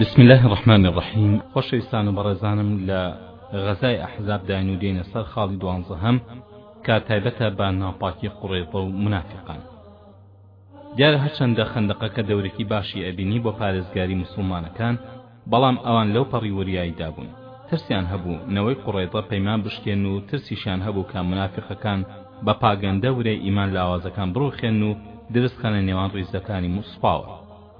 بسم الله الرحمن الرحیم خۆشەویستان و بەڕێزانم لە غەزای ئەحزاب داین و دێنە سەر خاڵی دوانزەهەم کە تایبەتە بە ناپاکی قوڕێزە و منافقان دیارە هەرچەندە خەندەقەکە دەورەکی باشی ئەبینی بۆ پارێزگاری مسلمانەکان بەڵام ئەوان لەو پەڕی وریاییدا بوون ترسیان هەبوو نەوەی قوڕێزە پەیمان بشکێن و ترسیشان هەبوو کە منافقەکان بە پاگەندە ورەی ئیمان لاوازەکان بڕوخێن و درز خەنە نێوان ڕیزەکانی موسپاوە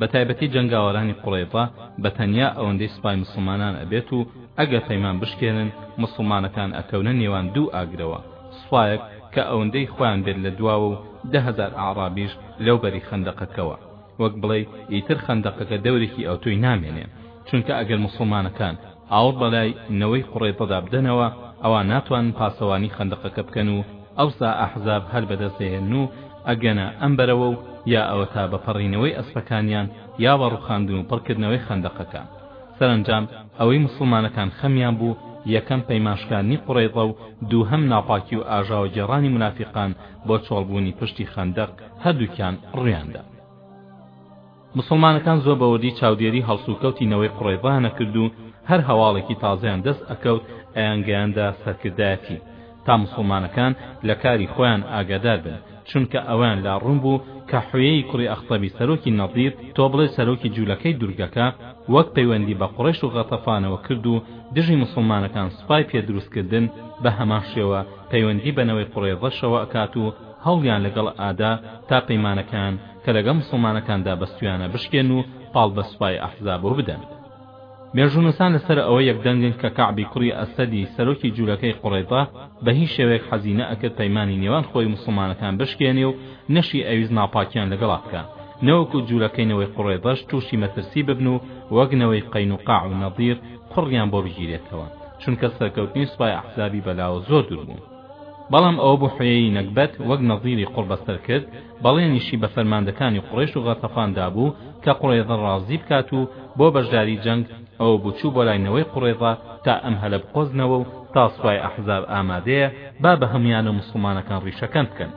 بەتایبەتی جەنگاوەرانی قوڕەیزە بە تەنیا ئەوەندەی سوپای موسڵمانان ئەبێت و ئەگەر پەیمان بشکێنن موسڵمانەکان ئەکەونە نێوان دوو ئاگرەوە سوپایەک کە ئەوەندەی خۆیان بێت لە دواوە و دە هەزار ئەعڕابیش لەو بەری خەندەقەکەوە وەک بڵێی ئیتر خەندەقەکە دەورێکی ئەوتۆی نامێنێ چونکە ئەگەر موسڵمانەکان ئاوڕ بەلای نەوەی قوڕەیزەدا بدەنەوە ئەوا ناتوانن پاسەوانی خەندەقەکە بکەن و ئەوسا ئەحزاب هەر بەدەست دەهێن و ئەگەنە ئەم بەرەوە و یا ئەوەتا بە پەڕینەوەی ئەسپەکانیان یا بە ڕوخاندن و پڕکردنەوەی خەندەقەکان سەرەنجام ئەوەی موسڵمانەکان خەمیان بوو یەکەم پەیمانشکاندنی قوڕەیضە و دووهەم ناپاکی و ئاژاوە گێڕانی مونافیقان بۆ چۆڵبوونی پشتی خەندەق هەردووکیان ڕوویاندا. موسڵمانەکان زۆر بەوردی چاودێری هەڵسوکەوتی نەوەی قوڕەیزەیان ئەکرد و هەر هەواڵێکی تازەیان دەست ئەکەوت ئەیانگەیاندە سەرکردایەتی تا موسڵمانەکان لە کاری خۆیان ئاگادار بن چونکە ئەوەیان لا ڕوون بوو کە حویەیی کوڕی ئەختەبی سەرۆکی نەضیر تۆ بڵێ سەرۆکی جولەکەی دورگەکە وەک پەیوەندی بە قوڕەیش و غەتەفانەوە کرد و دژی موسڵمانەکان سوپای پێ دروست کردن بە هەمان شێوە پەیوەندی بە نەوەی قوڕەیزەشەوە ئەکات و هەوڵیان لەگەڵ ئەدا تا پەیمانەکەیان کە لەگەڵ موسڵمانەکاندا بەستوویانە بشکێن و پاڵ بە سوپای ئەحزاب بدەن. مێژوونووسان لەسەر ئەوە یەکدەنگن کە کەعبی کوڕی ئەسەدی سەرۆکی جولەکەی قوڕەیزە بە هیچ شێوەیەک حەزی نەئەکرد پەیمانی نێوان خۆی و موسڵمانەکان بشکێنێ و نەشی ئەویست ناپاکیان لەگەڵا بکا نەوەکو جولەکەی نەوەی قوڕەیزەش تووشی مەترسی ببن و وەک نەوەی قەینوقاع و نەضیر قوڕیان بۆ بگیرێتەوە چونکە سەرکەوتنی سوپای ئەحزابی بەلاوە زۆر دوور بوو. بەڵام ئەوبوحویەی نەگبەت وەک نەضیری قوڕبەسەر کرد بەڵێنیشی بە فەرماندەکانی قوڕەیش و غەتەفان دابوو کە قوڕەیظە ڕازی بکات و بۆ بەشداری جەنگ، ئەوە بوو چوو بۆ لای نەوەی قوڕەیظە تا ئەم هەلە بقۆزنەوە و تا سوپای ئەحزاب ئامادەیە با بە هەموویانەوە موسڵمانەکان ڕیشەکەن بکەن.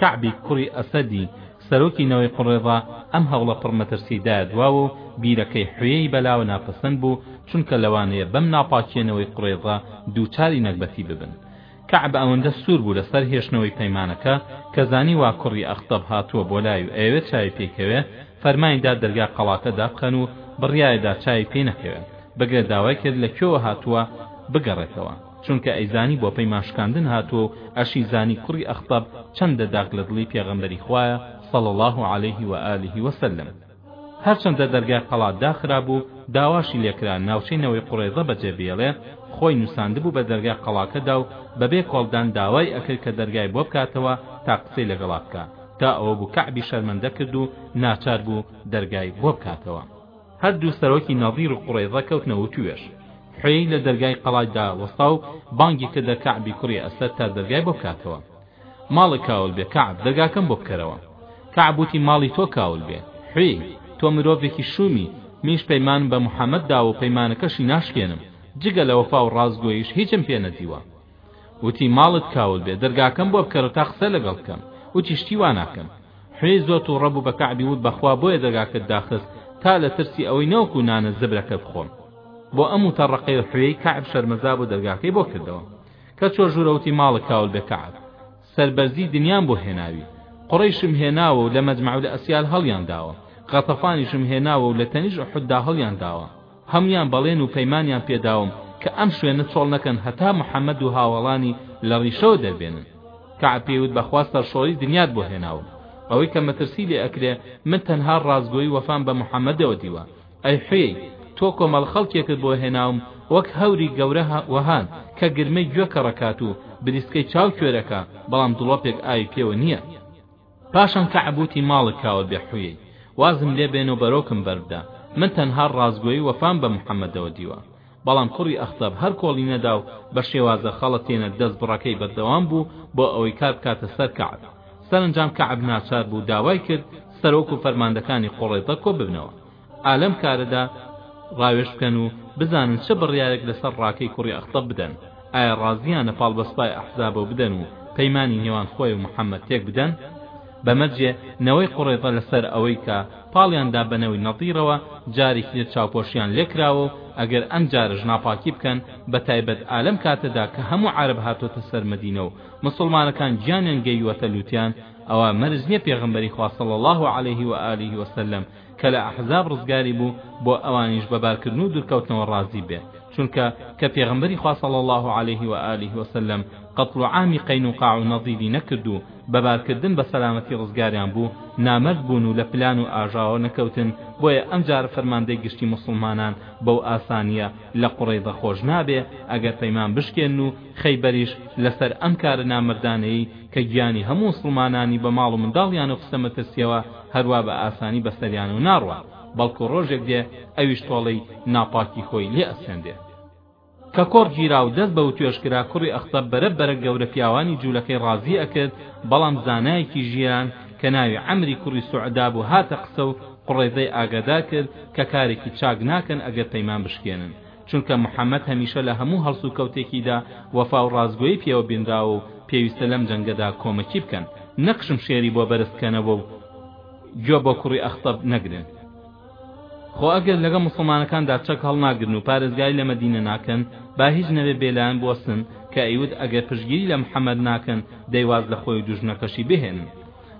کەعبی کوڕی ئەسەدی سەرۆکی نەوەی قوڕەیظە ئەم هەوڵە پڕ مەترسیەی دایە دواوە و بیرەکەی حویەی بەلاوە ناپەسەند بوو چونکە لەوانەیە بەم ناپاکیە نەوەی قوڕەیظە دووچاری نەگبەتی ببن کەعب ئەوەندە سوور بوو لە سەر هێشتنەوەی پەیمانەکە کە زانیوە کوڕی ئەختەب هاتووە بۆ لای و ئەیەوێت چاوی پێی کەوێ، فەرمانی دا دەرگای قەڵاکە دابخەن و بڕیاری دا چاوی پێی نەکەوێ، بگرە داوای کرد لە کوێوە هاتووە بگەڕێتەوە، چونکە ئەیزانی بۆ پەیمان شکاندن هاتووە و ئەشیزانی کوڕی ئەختەب چەندە داک لە دڵی پێغەمبەری خوایە صلی اللە علیه و آله و سلم. هەرچەندە دەرگای قەڵا داخرابوو، داواشی لێکرا ناوچەی نەوەی قوڕەیزە بەجێبێڵێ، خۆی نووساندبوو بە دەرگای قەڵاکەدا و بەبێ کۆڵدان داوای ئەکرد کە دەرگای بۆ بکاتەوە تا قسەی لەگەڵا بکا، تا ئەوە بوو کەعبی شەرمەندە کرد و ناچار بوو دەرگای بۆ بکاتەوە. هەردوو سەرۆکی نەضیر و قوڕەیزە کەوتنە وتووێژ. حویەی لە دەرگای قەڵایدا وەستا و بانگی کردە کەعبی کوڕی ئەسەد تا دەرگای بۆ بکاتەوە. ماڵە کاول بێ کەعب دەرگاکەم بۆ بکەرەوە کەعب وتی ماڵی تۆ کاول بێ حوێی تۆ مرۆڤێکی شومی منیش پەیمانم بە محەمەد داوە و پەیمانەکەشی ناشکێنم جگە لە وەفا و ڕاستگۆییش هیچم پێ نەدیوە وتی ماڵت کاول بێ دەرگاکەم بۆ بکەرەوە تا قسە لەگەڵ بکەم وتی شتی وا ناکەم حوێی زۆر تووڕە بوو بە کەعبی وت بەخوا بۆیە دەرگاکەت داخست تا لە ترسی ئەوەی نەوەکو نانە زبرەکە بخۆم بۆ ئەم وتەڕەقەی حوێی کەعب شەرمەزار بوو دەرگاکەی بۆ کردەوە کە چۆ ژوورە وتی ماڵە کاول بێ کەعب سەربەرزی دنیام بۆ هێناوی قوڕەیشم هێناوە و لە مەجمەع و لە ئەسیال هەڵیان داوە غەتەفانیشم هێناوە و لە تەنیش ئوحوددا هەڵیان داوە هەموویان بەڵێن و پەیمانیان پێداوم کە ئەم شوێنە چۆڵ نەکەن هەتا محەممەد و هاوەڵانی لە ڕیشەوە دەربێنن کەعب پێی وت بەخوا سەرشۆڕی دنیات بۆ هێناوم ئەوەی کە مەترسی لێ ئەکرێ من تەنها ڕاستگۆی وەفام بە محەممەدەوە دیوە ئەی حویی تۆ کۆمەڵ خەڵکێکت بۆ هێناوم وەک هەوری گەورە وەهان کە گرمەی گوێ کەڕەکات و بریسکەی چاو کوێرەکا بەڵام دڵۆپێک ئاوی پێوە نییە. پاشان کەعب وتی ماڵت کاوە بێ حویی وازم لێ بێنە و بەرۆکم بەربدە من تەنها ڕاستگۆی و وەفام بە محەمەدەوە دیوە بەڵام کوڕی ئەخسەب هەر کۆڵی نەدا و بە شێوازە خەڵەتێنەک دەست بڕەکەی بەردەوام بوو بۆ ئەوەی کار بکاتە سەر کەعب. سەرەنجام کەعب ناچار بوو داوای کرد سەرۆک و فەرماندەکانی قوڕەیزە کۆ ببنەوە ئا لەم کارەدا ڕاوێژ بکەن و بزانن چ بڕیارێک لەسەر ڕاکەی کوڕی ئەخسەب بدەن، ئایا ڕازییانە پاڵ بە سوپای ئەحزابەوە بدەن و پەیمانی نێوان خۆی و محەممەد تێک بدەن؟ بەمەرجێ نەوەی قوڕێتە لەسەر ئەوەی کە پاڵیان دا بە نەوەی نەتیڕەوە جارێکی تر چاوپۆشیان لێ کراوە و ئەگەر ئەم جارەش ناپاکی بکەن بە تایبەت ئالەم کاتەدا کە هەموو عارەب هاتۆتە سەر مەدینە و موسڵمانەکان گیانیان گەیووەتە لووتیان ئەوا مەرج نیە پێغەمبەری خوا صلی اللە علیه و آله و سلم کە لە ئەحزاب ڕزگاری بوو بۆ ئەوانیش بە بارکردن و دورکەوتنەوە ڕازی بێ چونکە کە پێغەمبەری خوا صلی اللە علیه و آله و سلم قتڵ و عامی قەینوقاع و نەضیری نەکرد و بە بارکردن بە سەلامەتی ڕزگاریان بوو نامەرد بوون و لە پلان و ئاژاوە نەکەوتن بۆیە ئەمجارە فەرماندەی گشتی موسڵمانان بەو ئاسانیە لە قوڕەیضە خۆش نابێ ئەگەر پەیمان بشکێن و خەیبەریش لەسەر ئەم کارە نامەردانەیەی کە گیانی هەموو موسڵمانانی بە ماڵ و منداڵیانەوە خستە مەترسییەوە هەروا بە ئاسانی بەسەریانەوە ناڕوا بەڵکو ڕۆژێک دێ ئەویش تۆڵەی ناپاکی خۆی لێ ئەسەندێ. کە کۆڕ گیرا و دەست بە وتوێژ کرا کوڕی ئەختەب بەرە بەرە گەورە پیاوانی جوولەکەی ڕازی ئەکرد بەڵام زانایەکی ژیران کە ناوی عەمری کوڕی سوعدا بوو هاتە قسە و قوڕەیزەی ئاگادار کرد کە کارێکی چاک ناکەن ئەگەر پەیمان بشکێنن چونکە محەمەد هەمیشە لە هەموو هەڵسوکەوتێکیدا وەفا و ڕاستگۆیی پێوە بینراوە و پێویستە لەم جەنگەدا کۆمەکی بکەن نەک شمشێری بۆ بەرز بکەنەوە و گوێ بۆ کوڕی ئەختەب نەگرن خۆ ئەگەر لەگە مسلمانەکاندا چەک هەڵناگرن و پارێزگاری لە مەدینە ناکەن با هیچ نەبێ بێلایەن بوەستن کە ئەیوت ئەگەر پشگیری لە محەمەد ناکەن دەیواز لە خۆی و دوژمنەکەشی بهێنن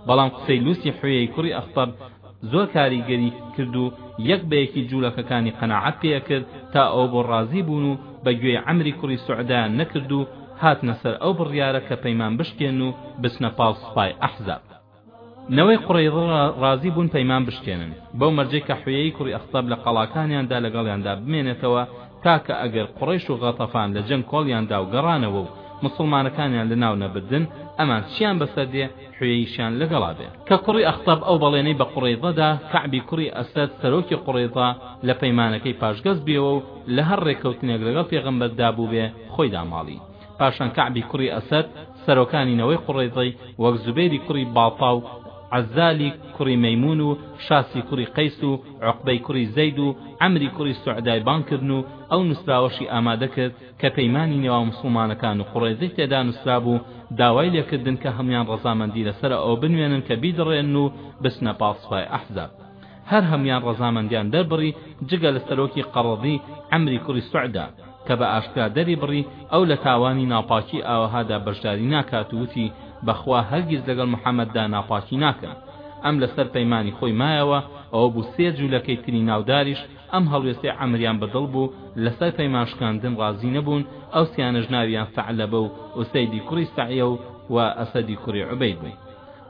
بەڵام قسەی لوسی حویەی کوڕی ئەخطەب زۆر کاریگەری کرد و یەک بە یەکی جوولەکەکانی قەناعەت پێ ئەکرد تا ئەوە بۆ ڕازی بوون و بە گوێی عەمری کوڕی سوعدایان نەکرد و هاتنە سەر ئەو بڕیارە کە پەیمان بشکێن و بچنە پاڵ سوپای ئەحزاب. نەوەی قوڕەیظە ڕازی بوون پەیمان بشکێنن بەو مەرجەی کە حویەی کوڕی ئەخطەب لە قەڵاکانیاندا لەگەڵیاندا بمێنێتەوە تاکە ئەگەر قوڕەیش و غەتەفان لە جەنگ کۆڵیان دا و گەڕانەوە و موسڵمانەکانیان لە ناو نەبردن، ئەمان چیان بەسەر دێ، حویەیشیان لەگەڵا بێ. کە کوڕی ئەختەب ئەو بەڵێنەی بە قوڕەیضە دا، کەعبی کوڕی ئەسەد سەرۆکی قوڕەیضە لە پەیمانەکەی پاشگەز بێوە و لە هەر ڕێکەوتنێک لەگەڵ پێغەمبەر دا بووبێ، خۆی داماڵی. پاشان کەعبی کوڕی ئەسەد سەرۆکانی نەوەی قوڕەیزەی وەک زوبێری کوڕی باڵتا و عەزالی کوڕی مەیمون و شاسی کوڕی قەیس و عوقبەی کوڕی زەید و عەمری کوڕی سوعدای بانگ کردن و ئەو نوسراوەشی ئامادە کرد کە پەیمانی نێوا موسڵمانەکان و قوڕەیزەی تێدا نوسرابوو داوای لێ کردن کە هەموان ڕەزامەندی لەسەر ئەوە بنوێنن کە بیدڕێنن و بچنە پاڵ سوپای ئەحزاب هەر هەموویان ڕەزامەندیان دەربڕی جگە لە سەرۆکی قەڕەضی عەمری کوڕی سوعدە کە بە ئاشکرا دەریبڕی ئەو لە تاوانی ناپاکی ئاوەهادا بەشداری ناکات و وتی بەخوا هەرگیز لەگەڵ محەمەددا ناپاکی ناکەم ئەم لەسەر پەیمانی خۆی مایەوە ئەوە بوو سێ جولەکەی تری ناوداریش ئەم هەڵوێستەی عەمریان بە دڵ بوو لەسەر پەیمان شکاندن ڕازی نەبوون ئەو سیانەش ناویان سەعلەبە و ئوسەیدی کوڕی سەعیە و و ئەسەدی کوڕی عوبەید بوو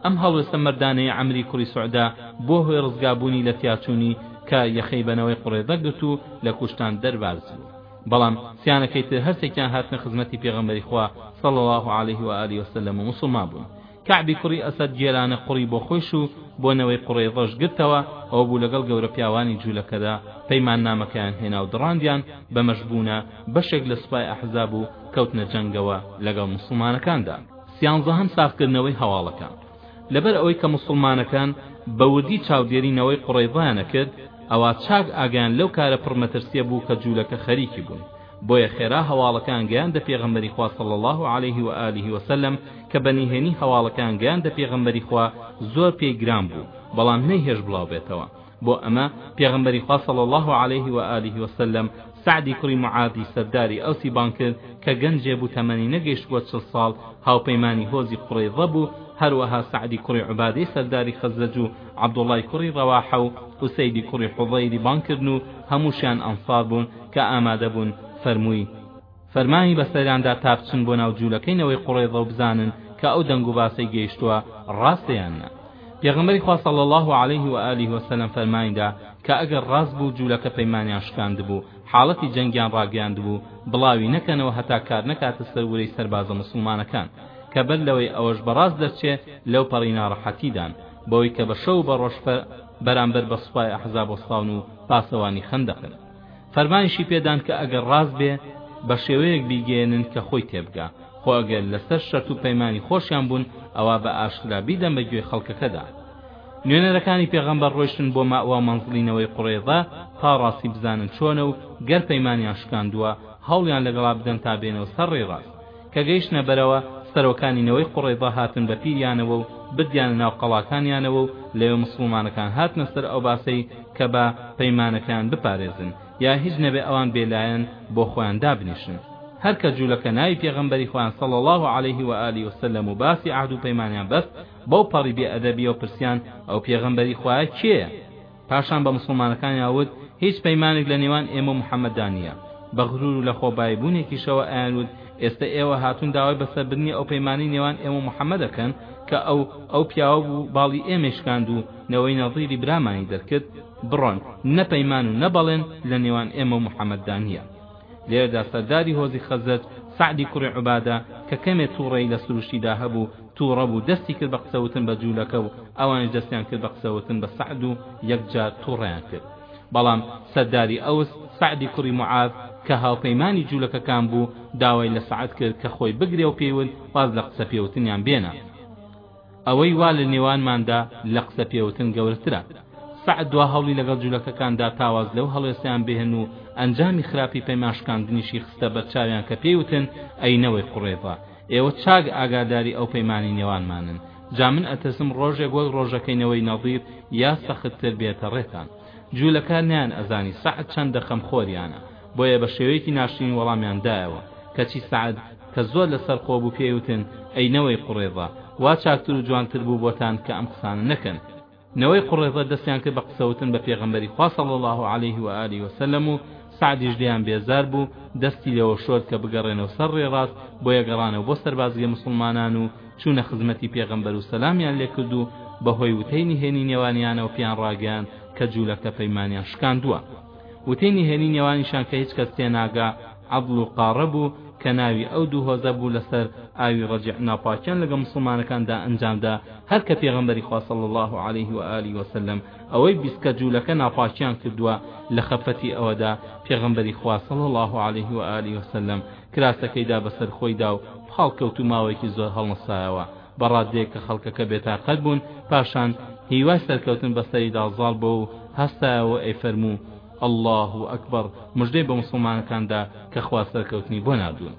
ئەم هەڵوێستە مەردانەی عەمری کوڕی سوعدە بووە هۆی ڕزگابوونی لە تیاچوونی کە یەخەی بە نەوەی قوڕێزە گرت و لە کوشتان دەرباز بوو بەڵام سیانەکەی تر هەرسێکیان هاتنە خزمەتی پێغەمبەری خوا صلی اللە علیه و آله وسلم و موسڵمان بوون کەعبی کوڕی ئەسەد گێلانە قوڕی بۆ خۆیش و بۆ نەوەی قوڕێزەش گرتەوە ئەوە بوو لەگەڵ گەورە پیاوانی جوولەکەدا پەیماننامەکەیان هێنا و دڕاندیان بەمەش بوونە بەشێک لە سوپای ئەحزاب و کەوتنە جەنگەوە لەگەڵ موسڵمانەکاندا سیانزەهەم ساغکردنەوەی هەواڵەکان، لەبەر ئەوەی کە موسڵمانەکان بە وردی چاودێری نەوەی قوڕەیزایان ئەکرد ئەوا چاک ئاگایان لەو کارە پڕ مەترسیە بوو کە جولەکە خەریکی بوون بۆیە خێرا هەواڵەکەیان گەیاندە پێغەمبەری خوا صلی اللە علیه و آله و سلم کە بە نهێنی هەواڵەکەیان گەیاندە پێغەمبەری خوا زۆر پێی گران بوو بەڵام نەیهێشت بڵاو بێتەوە بۆ ئەمە پێغەمبەری خوا صلی اللە علیه و آله و سلم سەعدی کوڕی معاذی سەرداری ئەوسی بانگ کرد کە گەنجێ بوو تەمەنی نەگەیشتبووە چل ساڵ هاوپەیمانی هۆزی قوڕەیظە بوو هەروەها سەعدی کوڕی عوبادەی سەرداری خەزرەج و عەبدوڵڵای کوڕی ڕەواحە و ئوسەیدی کوڕی حوضەیری بانگ کردن و هەمووشیان ئەنصار بوون کە ئامادە بوون فەرمووی فەرمانی بەسەریاندا تا بچن بۆ ناو جولەکەی نەوەی قوڕەیظە و بزانن کە ئەو دەنگ و باسەی گەیشتووە ڕاستە یان نا پێغەمبەری خوا صلی اللە علیه و آله و سلم فەرمانیدا کە ئەگەر ڕاست بوو جولەکە پەیمانیان شکاندبوو حاڵەتی جەنگیان ڕاگەیاندبوو بڵاوی نەکەنەوە هەتا کار نەکاتە سەر ورەی سەربازە موسڵمانەکان کە بەر لەوەی ئەوەش بەڕاست دەرچێ لەو پەڕی ناڕەحەتیدان بەوەی کە بە شەو و بە ڕۆژ بەرامبەر بە سوپای ئەحزاب وەستاون و پاسەوانی خەندەقن فەرمانیشی پێدان کە ئەگەر ڕاست بێ بە شێوەیەک بیگەیەنن کە خۆی تێبگا خۆ ئەگەر لەسەر شەرت و پەیمانی خۆشیان بوون ئەوا بە ئاشکرا بیدەن بە گوێی خەڵکەکەدا نوێنەرەکانی پێغەمبەر ڕۆیشتن بۆ ماوا و مەنزڵینەوەی قوڕێزە تا ڕاستی بزانن چۆنە و گەر پەیمانیان شکاندووە هەوڵیان لەگەڵا بدەن تا بێنەوە سەر ڕێی ڕاست کە گەیشتنە بەرەوە، سەرۆکانی نەوەی قوڕەیزە هاتن بە پیریانەوە و بردیانە ناو قەڵاکانیانەوە و لەوێ موسڵمانەکان هاتنە سەر ئەو باسەی کە با پەیمانەکەیان بپارێزن یا هیچ نەبێ ئەوان بێ لایەن بۆ خۆیان دابنیشن هەر کە جوولەکە ناوی پێغەمبەری خۆیان صلی اللە علیه و آله و سلم و باسی عەهد و پەیمانیان بەست بەو پەڕی بێ ئەدەبیەوە پرسیان ئەو پێغەمبەری خوایە کێیە؟ پاشان بە موسڵمانەکانیان وت، هیچ پەیمانێک لە نێوان ئێمە و محەممەددا نییە. بە غرور و لەخۆباییبوونێکیشەوە ئەیانوت، ئێستە ئێوە هاتوون داوای بەسەربردنی ئەو پەیمانەی نێوان ئێمە و محەممەد ئەکەن، کە ئەو، ئەو پیاوە بوو باڵی ئێمەی شکاند و نەوەی نەزیری برامانی دەرکرد؟ بڕۆن، نە پەیمان و نە بەڵێن لە نێوان ئێمە و محەممەددا نییە. لێرەدا سەرداری هۆزی خەزرەج سەعدی کوڕی عوبادە کە کەمێ توڕەیی لە سروشتیدا هەبوو توڕە بوو دەستی کرد بە قسەوتن بە جوولەکە و ئەوانیش دەستیان کرد بە قسەوتن بە سەعد و یەکجار توڕەیان کرد بەڵام سەرداری ئەوس سەعدی کوڕی معاذ کە هاوپەیمانی جوولەکەکان بوو داوای لە سەعد کرد کە خۆی بگرێ و پێی وت واز لە قسە پێوتنیان بێنە ئەوەی وا لە نێوانماندا لە قسە پێوتن گەورەترە. سەعد دوا هەوڵی لەگەڵ جولەکەکان دا تا واز لەو هەڵوێستەیان بهێن و ئەنجامی خراپی پەیمان شکاندنیشی خستە بەر چاویان کە پێی وتن، ئەی نەوەی قوڕەیزە، ئێوە چاک ئاگاداری ئەو پەیمانی نێوانمانن، جا من ئەترسم ڕۆژێک وەک ڕۆژەکەی نەوەی نەضیر یا سەختتر بێتە ڕێتان. جولەکە نەیان ئەزانی سەعد چەندە خەمخۆریانە، بۆیە بە شێوەیەکی ناشرین وەڵامیان دایەوە، کەچی سەعد، کە زۆر لە سەر خۆ بوو پێی وتن، ئەی نەوەی قوڕێزە، وا چاکتر و جوانتر بوو بۆتان کە ئەم قسانە نەکەن. نەوەی قوڕێزە دەستیان کرد بە قسە وتن بە پێغەمبەری خوا صلی اللە علیه و آله و سلم و سەعدیش لێیان بێزار بوو، دەستی لێوە شۆرد کە بگەڕێنەوە سەر ڕێ ڕاست، بۆیە گەڕانەوە بۆ سەربازگەی موسڵمانان و چوونە خزمەتی پێغەمبەر و سەلامیان لێ کرد و بە هۆی وتەی نهێنی نێوانیانەوە پێیان ڕاگەیاند کە جوولەکە پەیمانیان شکاندووە. وتەی نهێنی نێوانیشان کە هیچ کەس تێناگا، عەدڵ و قاڕە بوو کە ناوی ئەو دوو هۆزە بوو لەسەر ئاوی ڕەجیع ناپاکیان لەگەڵ موسڵمانەکاندا ئەنجامدا هەر کە پێغەمبەری خوا صلی اللە علیه و آله و سلم ئەوەی بیست کە جوولەکە ناپاکیان کردووە لە خەفەتی ئەوەدا پێغەمبەری خوا صلی اللە علیه و آله و سلم کراسەکەی دا بەسەر خۆیدا و پاڵکەوت و ماوەیەکی زۆر هەڵنەسایەوە بە ڕادەیەک کە خەڵکەکە بێتاقەت بوون پاشان هیوای سەرکەوتن بەسەریدا زاڵ بۆ و هەستایەوە ئەیفەرموو اللە اکبر مژدەی بە موسڵمانەکان دا کە خوا سەرکەوتنی بۆ ناردوون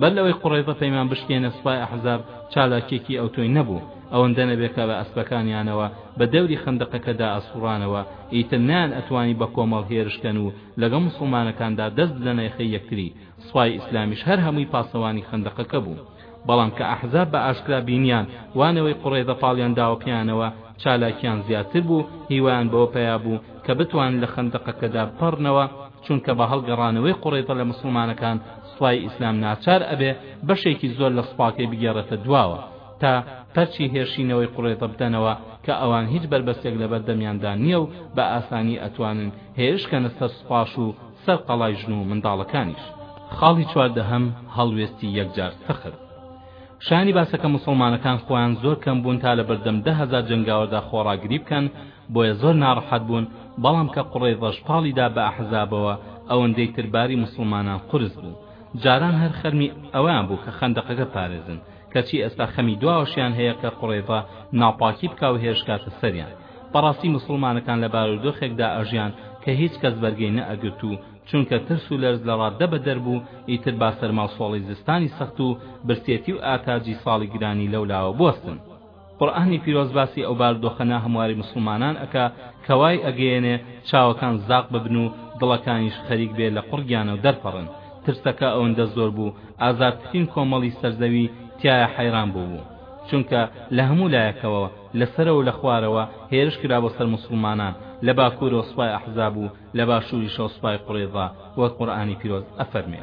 بەر لەوەی قوڕەیزە پەیمان بشکێنێ سوپای ئەحزاب چالاکیەکی ئەوتۆی نەبوو ئەوەندە نەبێ کە بە ئەسپەکانیانەوە بە دەوری خەندەقەکە دا ئەسوڕانەوە ئیتر نەیان ئەتوانی بە کۆمەڵ هێرش کەن و لەگەڵ موسڵمانەکاندا دەست بدەنە یەخەی یەکتری سوپای ئیسلامیش هەر هەمووی پاسەوانی خەندەقەکە بوو بەڵام کە ئەحزاب بە ئاشکرا بینیان وا نەوەی قوڕەیزە پاڵیان داوە پێیانەوە چالاکیان زیاتر بوو هیوایان بەوە پەیا بوو کە بتوانن لە خەندەقەکەدا بپەڕنەوە چونکە بە هەڵگەڕانەوەی قوڕەیزە لە موسڵمانەکان سوپای ئیسلام ناچار ئەبێ بەشێکی زۆر لە سوپاکەی بگێڕێتە دواوە تا پەرچی هێرشینەوەی قوڕەیزە بدەنەوە کە ئەوان هیچ بەربەستێک لەبەردەمیاندا نییە و بە ئاسانی ئەتوانن هێرشکەنە سەر سوپاش و سەر قەڵای ژن و منداڵەکانیش. خاڵی چواردەهەم، هەڵوێستی یەکجار سەخت. شایانی باسە کە موسڵمانەکان خۆیان زۆر کەم بوون تا لەبەردەم دە هەزار جەنگاوەردا خۆڕاگری بکەن، بۆیە زۆر ناڕەحەت بوون، بەڵام کە قوڕەیزەش پاڵی دا بە ئەحزابەوە، ئەوەندەی تر باری موسڵمانان قورس بوو. جاران هەر خەرمی ئەوەیان بوو کە خەندەقەکە بپارێزن. کەچی ئێستا خەمی دواوەشیان هەیە کە قوڕەیزە ناپاکی بکا و هێرشکاتە سەریان بەڕاستی موسڵمانەکان لە بارودۆخێکدا ئەژیان کە هیچ کەس بەرگەی نەئەگرت و چونکە ترس و لەرز لە ڕاددە بەدەر بوو ئیتر با سەرماو سۆڵەی زستانی سەخت و برسێتی و ئاتاجی ساڵی گرانی لەولاوە بوەستن قورئانی پیرۆز باسی ئەو باردۆخە ناهەمواری موسڵمانان ئەکا کە وای ئەگەیەنێ چاوەکان زاق ببن و دڵەکانیش خەریک بێ لە قوڕگیانەوە دەرپەڕن ترسەکە ئەوەندە زۆر بوو ئازارترین کۆمەڵی سەر زەوی تیایا حەیران بووبوو چونکە لە هەموو لایەکەوە لە سەرەوە لە خوارەوە هێرش کرا بۆ سەر موسڵمانان لە باکوورەوە سوپای ئەحزاب و لە باشووریشەوە سوپای قوڕەیضە وەک قورئانی پیرۆز ئەفەرموێ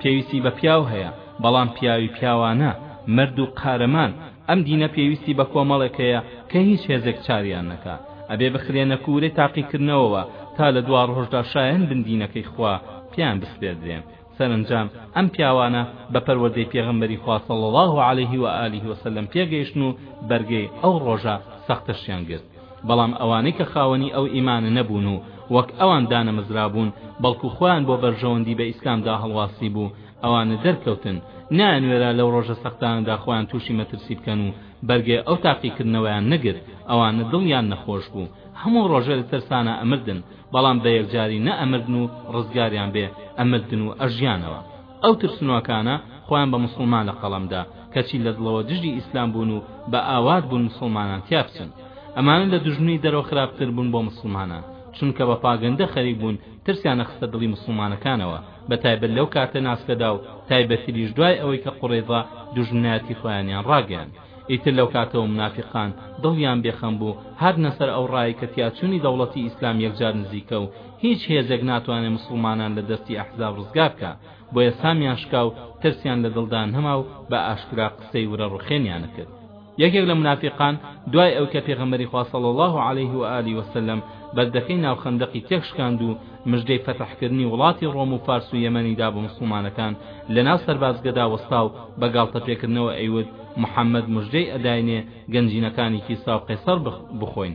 پێویستی بە پیاو هەیە بەڵام پیاوی پیاوانە مەرد و قارەمان ئەم دینە پێویستی بە کۆمەڵێک هەیە کە هیچ هێزێک چاویان نەکا ئەبێ بخرێنە کوورەی تاقیکردنەوەوە تا لە دوا ڕۆژدا شایەن بن دینەکەی خوا پێیان بسپێردرێ سەرەنجام ئەم پیاوانە بە پەروەردەی پێغەمبەری خوا صلی الله علیه و آله وسلم پێگەیشتن و بەرگەی ئەو ڕۆژە سەختەشیان گرت بەڵام ئەوانەی کە خاوەنی ئەو ئیمانە نەبوون و وەک ئەوان دانەمزرابوون بەڵکو خۆیان بۆ بەرژەوەندی بە ئیسلامدا هەڵواسیبوو ئەوانە دەرکەوتن نایانوێرا لەو ڕۆژە سەختانەدا خۆیان تووشی مەترسی بکەن و بەرگەی ئەو تاقیکردنەوەیان نەگرت ئەوانە دڵیان نەخۆش بوو هەموو ڕۆژێ لە ترسانا ئەمردن بەڵام بە یەکجاری نە ئەمردن و ڕزگاریان بێ ئەمردن و ئەژیانەوە ئەو ترسنۆکانە خۆیان بە موسڵمان لە قەڵەم دا کەچی لە دڵەوە دژی ئیسلام بوون و بە ئاوات بوون موسڵمانان تیا بچن ئەمانە لە دوژمنی دەرەوە خراپ تر بوون بۆ موسڵمانان چونکە بە پاگەندە خەریک بوون ترسیان ئەخستە دڵی موسڵمانەکانەوە بە تایبەت لەو کاتە ناسکەدا و تایبەتریش دوای ئەوەی کە قوڕەیزە دوژمنایەتی خۆیانیان ڕاگەیاند ئیتر لەو کاتەوە منافیقان دڵیان بێ خەم بوو هاتنە سەر ئەو ڕایەی کە تیاچوونی دەوڵەتی ئیسلام یەکجار نزیکە و هیچ هێزێک ناتوانێ موسڵمانان لە دەستی ئەحزاب ڕزگار بکا، بۆیە سامیان شکا و ترسیان لە دڵدا نەما و بە ئاشکرا قسەی ورە ڕوخێنیان ئەکرد. یەکێک لە منافیقان دوای ئەوی کە پێغەمبەری خوا صلی اللە علیه و آله و سلم بەردەکەی ناو خەندەقی تێک شکاند و مژدەی فەتح کردنی وڵاتی ڕۆم و فارس و یەمەنی دا بە موسڵمانەکان لە ناو سەربازگەدا وەستا و بە گاڵتە پێکردنەوە ئەیوت محمد مژدەی ئەداینێ گەنجینەکانی کیسرا و قەیسەڕ بخۆین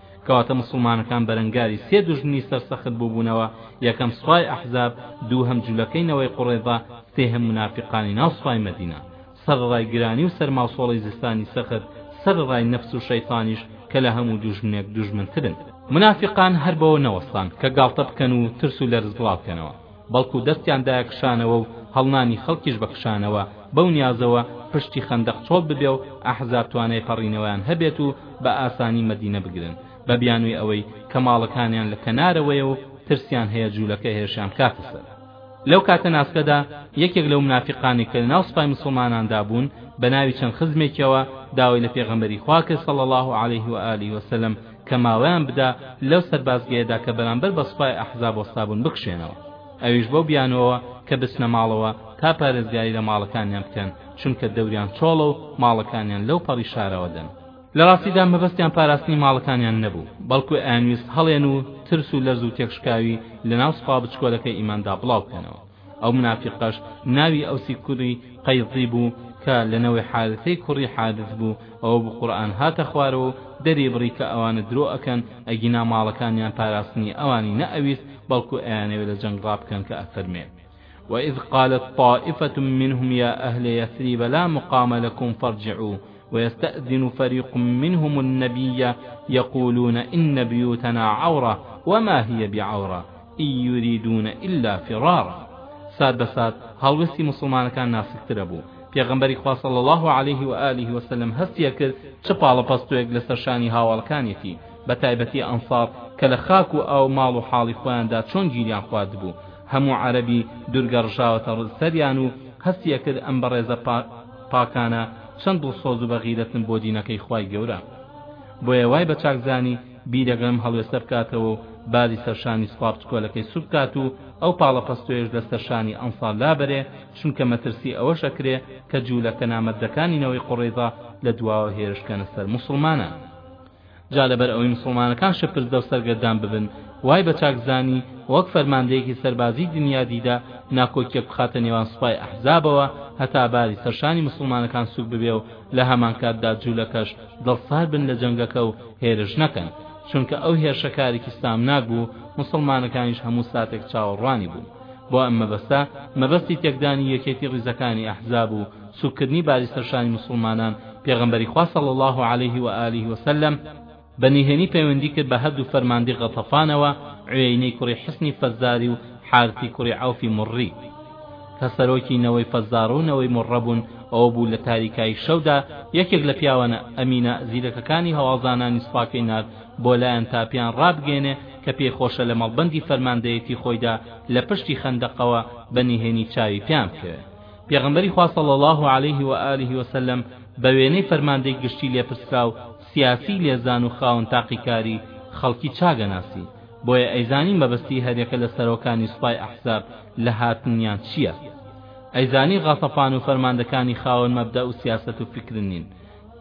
کەواتە موسڵمانەکان بەرەنگاری سێ دوژمنی سەرسەخت بووبوونەوە، یەکەم سوپای ئەحزاب، دووهەم جولەکەی نەوەی قوڕەیضە، سێهەم مونافیقانی ناو سوپای مەدینە. سەرەڕای گرانی و سەرماوسۆڵەی زستانی سەخت، سەرەڕای نەفس و شەیتانیش کە لە هەموو دوژمنێک دوژمنترن، مونافیقان هەر بەوە نەوەستان کە گاڵتە بکەن و ترس و لەرز بڵاوکەنەوە، بەڵکو دەستیان دایە کشانەوە و هەڵنانی خەڵکیش بە کشانەوە، بەو نیازەوە پشتی خەندەق چۆڵ ببێ و ئەحزاب توانای پەڕینەوەیان هەبێت و بە ئاسانی مەدینە بگرن، بە بیانووی ئەوەی کە ماڵەکانیان لە کەنارەوەیە و ترسیان هەیە جوولەکە هێرشیان بکاتە سەر. لەو کاتە ناسکەدا یەکێک لەو مونافیقانەی کە لەناو سوپای موسڵماناندا بوون، بە ناوی چەند خزمێکیەوە داوای لە پێغەمبەری خوا کرد صلی اللە علیه و آله و سلم، کە ماوەیان بدا لەو سەربازگەیەدا کە بەرامبەر بە سوپای ئەحزاب وەستابوون بکشێنەوە ئەویش بەو بیانووەوە کە بچنە ماڵەوە تا پارێزگاری لە ماڵەکانیان بکەن چونکە دەوریان چۆڵە و ماڵەکانیان لەو پەڕی شارەوە دەن لە ڕاستیدا مەبەستیان پاراستنی ماڵەکانیان نەبوو بەڵکو ئەیانویست هەڵێن و ترس و لەرز و تێکشکاوی لەناو سوپا بچکۆلەکەی ئیماندا بڵاو بکەنەوە ئەو منافیقەش ناوی ئەوسی کوڕی قەیسی بوو کە لە نەوەی حارثەی کوڕی حارث بوو ئەوە بو قورئان هاتە خوارەوە و دەری بڕی کە ئەوانە درۆ ئەکەن ئەگینا ماڵەکانیان پاراستنی ئەوانی نەئەویست بەڵکو ئەیانەوێ لە جەنگ ڕابکەن کە ئەفەرمێ وإذ قالت طائفة منهم يا أهل يثرب لا مقام لكم فارجعوا ويستأذن فريق منهم النبي يقولون إن بيوتنا عورة وما هي بعورة إن يريدون إلا فرارا سات بە سات هەڵوێستی مسلمانەکان ناسکترە بوو پێغەمبەری خوا صلی الله علیه و آله و سلم هەستیە کرد چ پاڵەپەستۆیەک لەسەر شانی هاواڵەکانیەتی بە تایبەتی ئەنصار کە لە خاک و ئاو ماڵ و حاڵی خۆیاندا چۆن گیریان خواردبوو هەموو عەرەبی دورگە ڕژاوەتە سەریان و هەستیە کرد ئەم بەڕێزە پا پاکانە چەند دڵسۆزو بە غیرەتن بۆ دینەکەی خوای گەورە بۆیە وای بە چاک زانی بیرێک لەم هەڵوێستە بکاتەوە و باری سەرشانی سپا بچکۆلەکەی سوک کات و ئەو پاڵە پەستۆیەش لە سەر شانی ئەنصار لابەرێ چونکە مەترسی ئەوەش ئەکرێ کە جولەکە نامەردەکانی نەوەی قوڕەیضە لە دواوە هێرش کەنە سەر موسڵمانان جا لەبەر ئەوەی موسڵمانەکان شپرزەو سەرگەردان ببن وای بە چاک زانی وەک فەرماندەیەکی سەربازی دنیا دیدە ناکۆکیەک بخاتە نێوان سوپای ئەحزابەوە هەتا باری سەرشانی موسڵمانەکان سوک ببێ و لە هەمانکاتدا جولەکەش دڵسار بن لە جەنگەکە و هێرش نەکەن چونکە ئەو هێرشە کارێکی سامناک بوو موسڵمانەکانیش هەموو ساتێک چاوەڕوانی بوون بۆ ئەم مەبەستە مەبەستی تێکدانی یەکێتی ڕیزەکانی ئەحزاب و سورکردنی باری سەرشانی موسڵمانان، پێغەمبەری خوا صلی اللە علیه و آله و سلم بە نهێنی پەیوەندی کرد بە هەردوو فەرماندەی غەطەفانەوە، عویەینەی کوڕی حصنی فەزاری و حارثی کوڕی عوفی مڕڕی، کە سەرۆکی نەوەی فەزارە و نەوەی مڕڕە بوون، ئەوە بوو لە تاریکایی شەودا یەکێک لە پیاوانە ئەمینە زیرەکەکانی هەواڵزانانی سوپاکەی نارد بۆ لایان تا پێیان ڕابگەیەنێ کە پێی خۆشە لە مەڵبەندی فەرماندەیەتی خۆیدا لە پشتی خەندەقەوە بە نهێنی چاوی پێیان بکەوێ. پێغەمبەری خوا صلی اللە علیه و آله و سلم بە وێنەی فەرماندەی گشتی لێپرسراو سیاسی لێزان و خاوەن تاقیکاری خەڵکی چاگە ناسی بۆیە ئەیزانی مەبەستی هەریەکە لە سەرۆکانی سوپای ئەحزاب لە هاتنیان چییە ئەیزانی غەتەفان و فەرماندەکانی خاوەن مەبدە و سیاسەت و فکرن نین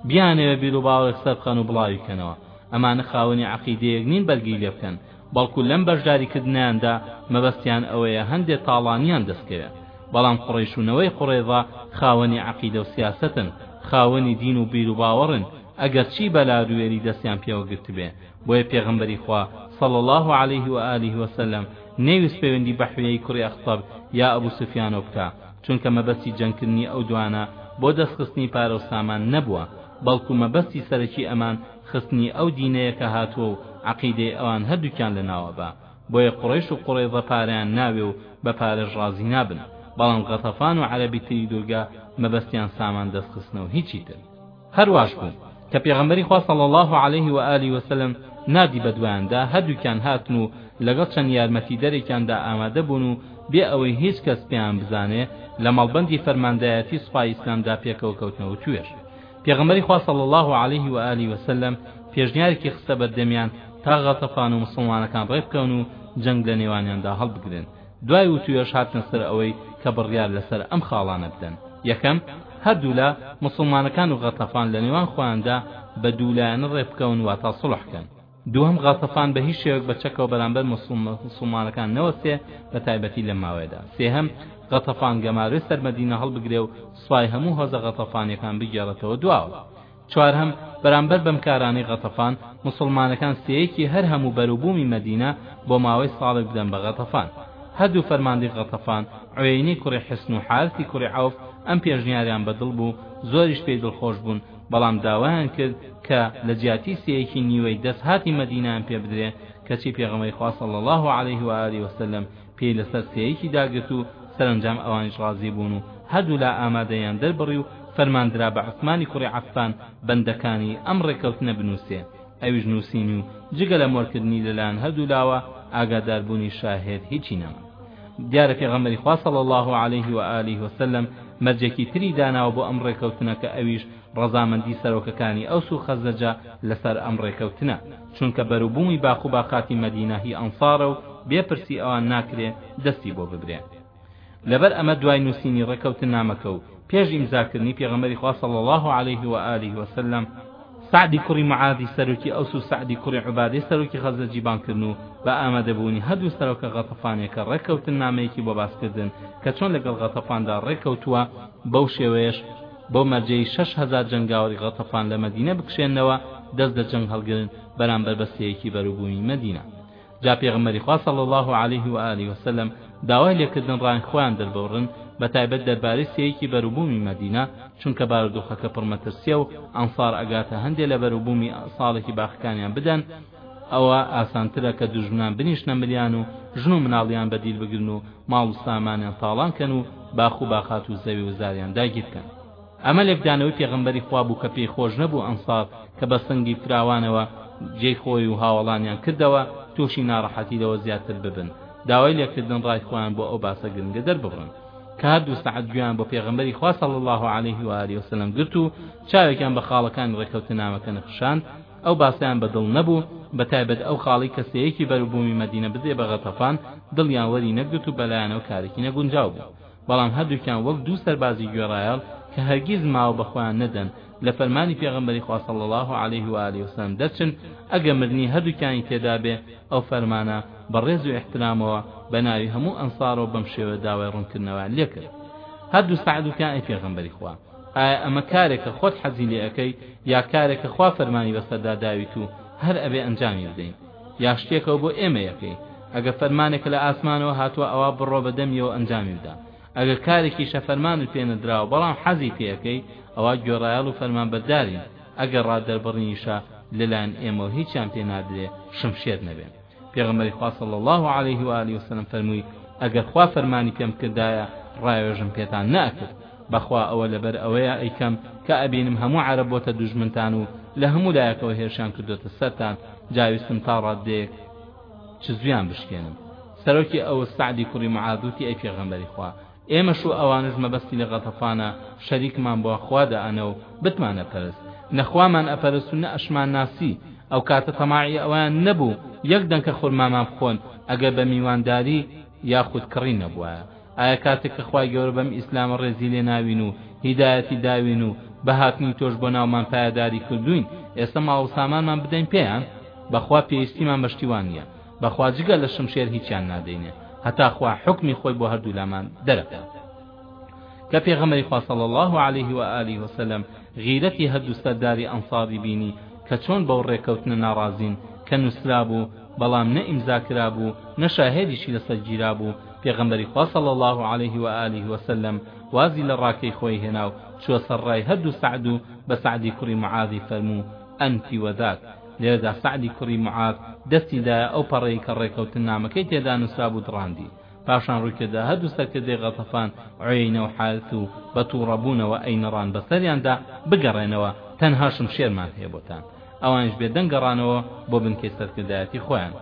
بیانەوێ بیروباوەڕێک سەربخەن و بڵاوی کەنەوە ئەمانە خاوەنی عەقیدەیەک نین بەرگی لێبکەن بەڵکو لەم بەشداریکردنەیاندا مەبەستیان ئەوەیە هەندێ تاڵانیان دەستکەوێ، بەڵام قوڕەیش و نەوەی قوڕەیظە خاوەنی عەقیدە و سیاسەتن، خاوەنی دین و بیروباوەڕن، ئەگەرچی بەلاروێری دەستیان پێوە گرتبێ، بۆیە پێغەمبەری خوا، صلی اللە علیه و آله و سلم، نەیوست پەیوەندی بە حویەی کوڕی ئەخطەب یا ئەبو سفیانەوە بکا، چونکە مەبەستی جەنگکردنی ئەو دوانە بۆ دەستخستنی پارە و سامان نەبووە، بەڵکو مەبەستی سەرەکی ئەمان خستنی ئەو دینەیە کە هاتووە و عەقیدەی ئەوان هەردووکیان لە ناوە با بۆیە قوڕەیش و قوڕەیظە پارەیان ناوێ و بە پارەش ڕازی نابن بەڵام غەتەفان و عەرەبی تری دورگە مەبەستیان سامان دەست خستنە و هیچی تر هەر واش بوو کە پێغەمبەری خوا صلی اللە علیه و آله و سلم ناردی بە دوایان دا هەردووکیان هاتن و لەگەڵ چەند یارمەتی دەرێکیان دا ئامادە بوون و بێ ئەوەی هیچ کەس پێیان بزانێ لە مەڵبەندی فەرماندایەتی سوپای ئیسلام دا پێکەوە کەوتنەوە توێژ پێغەمبەری خوا صلی اللە علیه و آله و سلم پێشنیارێکی خستە بەردەمیان تا غەتەفان و موسڵمانەکان ڕێبکەون و جەنگ لە نێوانیاندا هەڵبگرن دوای وتوێژ هاتنە سەر ئەوەی کە بڕیار لەسەر ئەم خاڵانە بدەن یەکەم هەردوولا موسڵمانەکان و غەتەفان لە نێوان خۆیاندا بە دوولایەنە ڕێبکەون واتا سڵحکەن دووهەم غەتەفان بە هیچ شێوەک بە چەکەوە بەرامبەر موسڵمانەکان نەوەستێ بە تایبەتی لەم ماوەیەدا سێهەم غەتەفان گەمارۆی سەر مەدینە هەڵبگرێ و سوپای هەموو هۆزە غەتەفانیەکان بگێڕێتەوە دواوە چوارهەم بەرامبەر بەم کارانەی غەتەفان موسڵمانەکان سێیەکی هەر هەموو بەروبوومی مەدینە بۆ ماوەی ساڵێک بدەن بە غەتەفان هەردوو فەرماندەی غەتەفان عوێینەی کوڕی حسن و حارثی کوڕی عەوف ئەم پێشنیاریان بەدڵ بوو زۆریش پێی دڵخۆش بوون بەڵام داوایان کرد کە لە جیاتی سێیەکی نیوەی دەست هاتی مەدینەیان پێ بدرێ کەچی پێغەمبەری خوا صلی اللە علیه و آله و سلم پێی لەسەر سێیەکی داگرت و سەرەنجام ئەوانیش ڕازی بوون و هەردوولا ئامادەییان دەربڕی و فەرمان درا بە عوسمانی کوڕی عەففان بەندەکانی ئەم ڕێکەوتنە بنووسێ ئەویش نووسینی و جگە لە مۆرکردنی لەلایەن هەردوولاوە ئاگاداربوونی شاهێد هیچی نەما. دیارە پێغەمبەری خوا صلی الله علیه و آله و سلم مەرجێکی تری داناوە بۆ ئەم ڕێکەوتنە کە ئەویش ڕەزامەندی سەرۆکەکانی ئەوس و خەزرەجە لەسەر ئەم ڕێکەوتنە چونکە بەروبوومی باخ و باقاتی مەدینە هی ئەنصارە و بێ پرسی ئەوان ناکرێ دەستی بۆ ببرێ لەبەر ئەمە دوای نووسینی ڕێکەوتنامەکە و پێش ئیمزاکردنی پێغەمبەری خوا صلی الله علیه و آله و سلم سەعدی کوڕی معاذی سەرۆکی ئەوس و سەعدی کوڕی عبادەی سەرۆکی خەزرەجی بانگکردن و بە ئامادەبوونی هەردوو سەرۆکە غەتەفانیەکە ڕێککەوتن نامەیەکی بۆ باسکردن کە چۆن لەگەڵ غەتەفاندا ڕێککەوتووە بەو شێوەیەش بەو مەرجەی شەش هەزار جەنگاوەری غەتەفان لە مەدینە بکشێنەوە دەست لە جەنگ هەڵگرن بەرامبەر بە سێیەکی بەروبوومی مەدینە جا پێغەمبەری خوا صلی اللە علیه و آله وسلم داوای لێکردن ڕانک خۆیان دەرببڕن بەتایبەت دەربارەی سێیەکی بەروبوومی مەدینە چونکە بارودۆخەکە پڕ مەترسیە و ئەنصار ئەگاتە هەندێ لە بەروبوومی ساڵێکی باخەکانیان بدەن ئەوە ئاسانترە کە دوژمنان بنیشنە ملیان و ژن و مناڵیان بەدیل بگرن و ماڵ و سامانیان تاڵان کەن و باخ و باخات و زەوی و زاریان داگیر کەن ئەمە لێکدانەوەی پێغەمبەری خوا بوو کە پێی خۆش نەبوو ئەنسار کە بە سنگی فراوانەوە جێی خۆی و هاوەڵانیان کردەوە تووشی ناڕەحەتی لەوە زیاتر ببن داوای لێکردن ڕای خۆیان بۆ ئەو باسە گرنگە دەرببڕن کە هەردوو سەعد گوێیان بۆ پێغەمبەری خوا صلی الله علیه و آله وسلم گرت و چاوێکیان بە خاڵەکانی ڕێکەوتنامەکە نەخشاند ئەو باسیان بە دڵ نەبوو بە تایبەت ئەو خاڵی کە سێیەکی بەروبوومی مەدینە بدرێ بە غەتەفان دڵیان وەری نەگرت و بەلایانەوە کارێکی نەگونجاو بوو بەڵام هەردووکیان وەک دوو سەربازی گوێڕایەڵ کە هەرگیز ماوە بە خۆیان نەدەن لە فەرمانی پێغەمبەری خوا صلی اللە علیه و آله وسلم دەرچن ئەگە مردنی هەردووکیانی تێدا بێ ئەو فەرمانە بە ڕێز و ئیحترامەوە بە ناوی هەموو ئەنصارەوە بەم شێوە داوای ڕوونکردنەوەیان لێکرد هەردوو سەعدوکیان ئەی پێغەمبەری خوا ئایا ئەمە کارێکە خۆت حەزی لێ ئەکەی یا کارێکە خوا فەرمانی بەسەردا داویت و هەر ئەبێ ئەنجامی بدەین یا شتێکەوە بۆ ئێمە یەکەی ئەگەر فەرمانێکە لە ئاسمانەوە هاتووە ئەوا بڕۆ بە دەمیەوە ئەنجامی بدە ئەگەر کارێکیشە فەرمانت پێ نەدراوە بەڵام حەزی پێەکەی ئەوا گوێڕایەڵ و فەرمانبەردارین ئەگەر ڕا دەربڕینیشە لەلایەن ئێمەوە هیچیان پێ نادرێ شمشێر نەبێ پێغەمبەری خوا صلی الله علیه و آله وسلم فەرمووی ئەگەر خوا فەرمانی پێم کردایە ڕاوێژم پێتان نەئەکرد بەخوا ئەوە لەبەر ئەوەیە ئەیکەم کە ئەبینم هەموو عەرەب بۆتە دوژمنتان و لە هەموو لایەکەوە هێرشیان کردۆتە سەرتان جا ویستم تا ڕاددەیەک چزویان بشکێنم سەرۆکی ئەوس سەعدی کوڕی معاذ وتی ئەی پێغەمبەری خوا ئێمەش و ئەوانش مەبەستی لە غەتەفانە شەریکمان بووە خوا دەئەنە و بتمان ئەپەرست نەخوامان ئەپەرست و نە ئەشمان ناسی ئەو کاتە تەماعی ئەویان نەبوو یەک دەنکە خورمامان بخۆن ئەگەر بە میوانداری یاخود کڕی نەبوایە ئایا کاتێک کە خوای گەورە بەم ئیسلامە ڕێزی لێناوین و هیدایەتی داوین و بە هاتنی تۆش بۆ ناومان پایەداری کردووین ئێستە ماڵ و سامانمان بدەین پێیان بەخوا پێویستیمان بە شتی وا نییە بەخوا جگە لە شمشێر هیچیان نادەینێ هەتا خوا حکمی خۆی بۆ هەردوو لامان دەرەکات کە پێغەمەری خوا صلی الله علیه و آله و سلم غیرەتی هەردوو سەرداری ئەنصاری بینی کە چۆن بەو ڕێکەوتنە ناڕازین کە نووسرابوو بەڵام نە ئیمزا کرابوو نە شاهێدیشی لەسەر گیرابوو پێغەمبەری خوا صلی اللە علیه و آله و سلم وازی لە ڕاکەی خۆی هێنا و چووە سەر ڕای هەردوو سەعد و بە سەعدی کوڕی معاذی فەرموو ئەنتی و ذاک لێرەدا سەعدی کوڕی معاذ دەستی دایە ئەو پەڕەی کە ڕێکەوتننامەکەی تێدا نووسرابوو دڕاندی پاشان ڕوویکردە هەردوو سەرکردەی غەتەفان عویەینە و حارث و بە تووڕەبوونەوە ئەینڕان بەسەریاندا بگەڕێنەوە تەنها شمشێرمان هەیە بۆتان ئەوانیش بێدەنگ گەڕانەوە بۆ بنکەی سەرکردایەتی خۆیان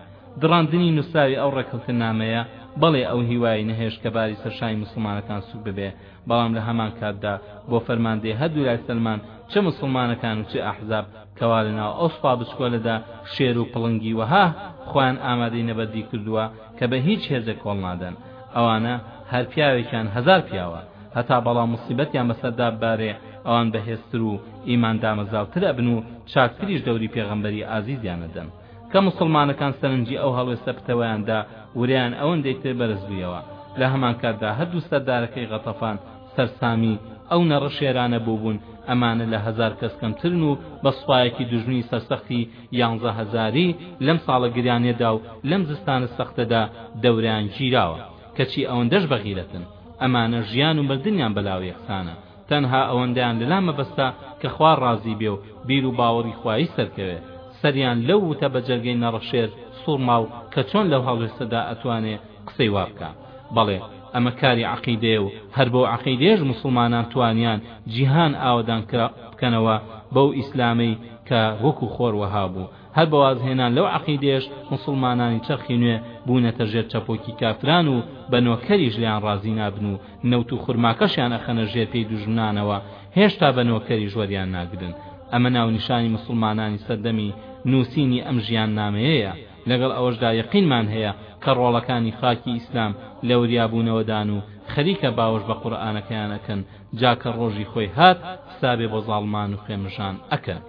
دڕاندنی نووسراوی ئەو ڕێککەوتننامەیە، بەڵێ ئەو هیوایەی نەهێشت کە باری سەر شانی موسڵمانەکان سووک ببێ، بەڵام لە هەمان کاتدا بۆ فەرماندەی هەردوو لای سەلماند چ موسڵمانەکان و چ ئەحزاب کەوا لە ناو ئەو سوپا بچکۆلەدا شێر و پڵنگی وەها خۆیان ئامادەی نەبەردی کردووە کە بە هیچ هێزێک کۆڵ نادەن ئەوانە هەر پیاوێکیان هەزار پیاوە هەتا بەڵا و موسیبەتیان بەسەردا ببارێ ئەوان بەهێزتر و ئیمان دامەزراوتر ئەبن و چاکتریش دەوری پێغەمبەری ئازیزیان ئەدەن. کە موسڵمانەکان سەرنجی ئەو هەڵوێستە پتەوەیان دا، ورەیان ئەوەندەی پێ بەرز بوویەوە. لە هەمانکاتدا هەردوو سەردارەکەی غەتەفان سەرسامی ئەو نەڕە شێرانە بووبوون، ئەمانە لە هەزار کەس کەمترن و بە سوپایەکی دوژمنی سەرسەختی یانزە هەزاری لەم ساڵە گریانەدا و لەم زستانە سەختەدا دەورەیان گیراوە. کەچی ئەوەندەش بەغیرەتن. ئەمانە ژیان و مردنیان بەلاوە یەکسانە. تەنها ئەوەندەیان لەلا مەبەستە کە خوا ڕازی بێ و بیر و باوەڕی خوایی سەرکەوێ سەریان لەو ووتە بە جەرگەی نەڕەشێر سوڕماو کە چۆن لەو هەڵوێستەدا ئەتوانێ قسەی وا بکا بەڵێ ئەمە کاری عەقیدەیە و هەر بەو عەقیدەیەش موسڵمانان توانیان جیهان ئاوەدان کرا بکەنەوە بەو ئیسلامەی کە وەکو خۆر وەها بوو هەر بە وازهێنان لەو عەقیدەیەش موسڵمانانی چەرخی نوێ بوونەتە ژێر چەپۆکی کافران و بە نۆکەریش لێیان ڕازی نابن و نەوت و خورماکەشیان ئەخەنە ژێر پێی دوژمنانەوە هێشتا بە نۆکەریش وەریان ناگرن ئەمە ناونیشانی مسوڵمانانی سەردەمی نووسینی ئەم ژیان نامەیەیە لەگەڵ ئەوەشدا یەقینمان هەیە کە ڕۆڵەکانی خاکی ئیسلام لە وریابوونەوەدان و خەریکە باوەش بە قورئانەکەیان ئەکەن جا کە ڕۆژی خۆی هات حسابێ بۆ زاڵمان و خوێنمژان ئەکەن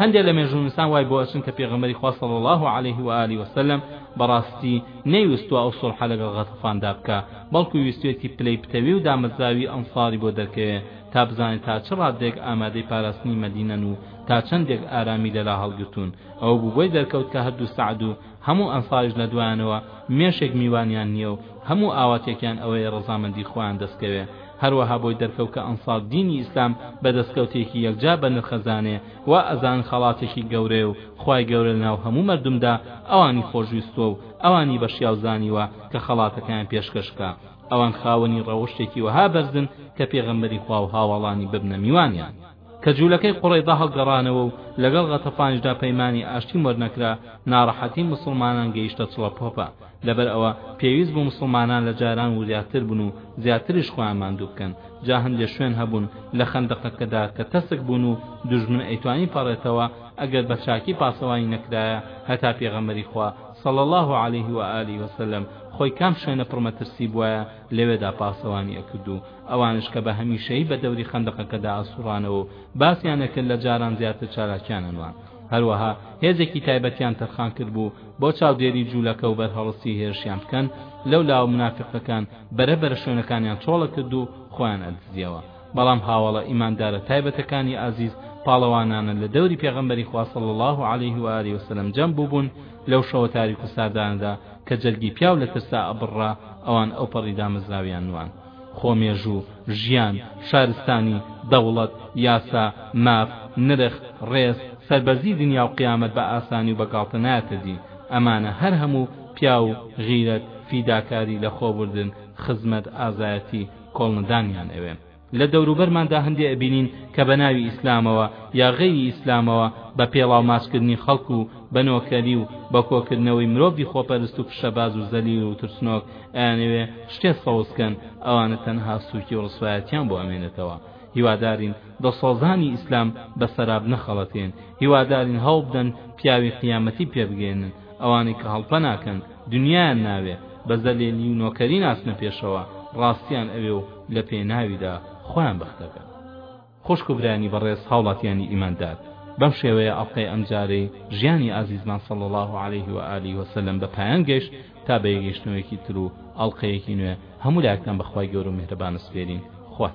هەندێک لە مێژوونووسان وای بۆ ئەچن کە پێغەمبەری خوا صلی الله علیه و آله و سلم بەڕاستی نەیوستووە ئەو سوڵحە لەگەڵ غەتەفاندا بکا بەڵکو ویستوێتی پلەی پتەوی و دامەزراوی ئەنصاری بۆ دەرکەوێ تا بزانێ تا چ ڕاددێک ئامادەی پاراستنی مەدینەن و تا چەندێک ئارامی لەلا هەڵگرتوون ئەوە بوو بۆی دەرکەوت کە هەردوو سەعد و هەموو ئەنساریش لە دوایانەوە مێشێک میوانیان نییە و هەموو ئاواتێکیان ئەوەیە ڕەزامەندی خۆیان دەستکەوێ. هەروەها بۆی دەرکەوت کە ئەنسار دینی ئیسلام بە دەستکەوتێکی یەکجار بە نرخ ئەزانێ، وا ئەزانن خەڵاتێکی گەورەیە و خوای گەورە لە ناو هەموو مەردومدا ئەوانی خۆشویستووە و ئەوانی بە شیاو زانیوە کە خەڵاتەکەیان پێشکەش بکا. ئەوان خاوەنی ڕەوشتێکی وەها بەرزن کە پێغەمبەری خوا و هاواڵانی ببنە میوانیان. کە جولەکەی قوڕەیضە هەڵگەڕانەوە و لەگەڵ غەتەفانیشدا پەیمانی ئاشتیم وەرنەکرا، ناڕەحەتی موسڵمانان گەیشتە چڵەپۆپە، لەبەر ئەوە پێویست بوو موسڵمانان لە جاران وریاتر بن و زیاتریش خۆیان ماندوو بکەن، جا هەندێ شوێن هەبوون لە خەندەقەکەدا کە تەسک بوون و دوژمن ئەیتوانی پەڕێتەوە، ئەگەر بە چاکی پاسەوانی نەکرایە، هەتا پێغەمبەری خوا، صلی اللە علیه و آله و سلم، خۆی کام شوێنە پڕ مەترسی بوایە، لەوێدا پاسەوانی ئەکرد و ئەوانش کە بە هەمیشەیی بە دەوری خەندەقەکەدا ئەسوڕانەوە و باسیان ئەکرد لە جاران زیاتر چالاکیان ئەنواند هەروەها هێزێکی تایبەتیان تەرخان کرد بوو بۆ چاودێری جوولەکە و بەرهەڵستی هێرشیان بکەن لەو لاوە منافقەکان بەرە بەرە شوێنەکانیان چۆڵە کرد و خۆیان ئەدزیەوە بەڵام هاوەڵە ئیماندارە تایبەتەکانی ئازیز پاڵەوانانە لە دەوری پێغەمبەری خوا صلی الله علیه و آله وسلم جەم بووبوون لەو شەوە تاریک و ساردانەدا کە جەرگی پیاو لە ترسا ئەبڕرا ئەوان ئەوپەڕی دامەزراویان نوان خۆ مێژوو، ژیان، شارستانی، دەوڵەت، یاسا، ماف، نرخ، ڕێز، سەربەرزی دنیا و قیامەت بە ئاسانی و بە گاڵتە نایەتە دی ئەمانە هەر هەموو پیاو، غیرەت، فیداکاری، لەخۆبوردن، خزمەت، ئازایەتی، کۆڵنەدانیان ئەوێ. لە دەوروبەرماندا هەندێ ئەبینین کە بە ناوی ئیسلامەوە یا غەیری ئیسلامەوە بە پێڵاو ماچکردنی خەڵک و بە نۆکەری و بە کۆکردنەوەی مرۆڤی خۆپەرست و فشەباز و زەلیل و ترسنۆک ئەیانەوێ شتێ سەوز کەن ئەوانە تەنها سوکی و ڕسوایەتیان بۆ ئەمێنێتەوە هیوادارین دڵسۆزانی ئیسلام بە سەراب نەخەڵەتێن هیوادارین هەوڵبدەن پیاوی قیامەتی پێ بگەیەنن ئەوانەی کە هەڵپە ناکەن دنیایان ناوێ بە زەلێلی و نۆکەری ناچنە پێشەوە ڕاستیان ئەوێ و لە پێناویدا خۆیان بەخت دەکەن خوشک و برانی بەڕێز هاوڵاتیانی ئیماندار بەم شێوەیە ئەڵقەی ئەمجارەی ژیانی ئازیزمان صلی الله عليه و آله وسلم بە پایان گەشت تا بە یەگەشتنەوەیەکی تر و ئەڵقەیەکی نوێ هەموو لایەکتان بەخوای گەورە و میهرەبان سپێرین خوات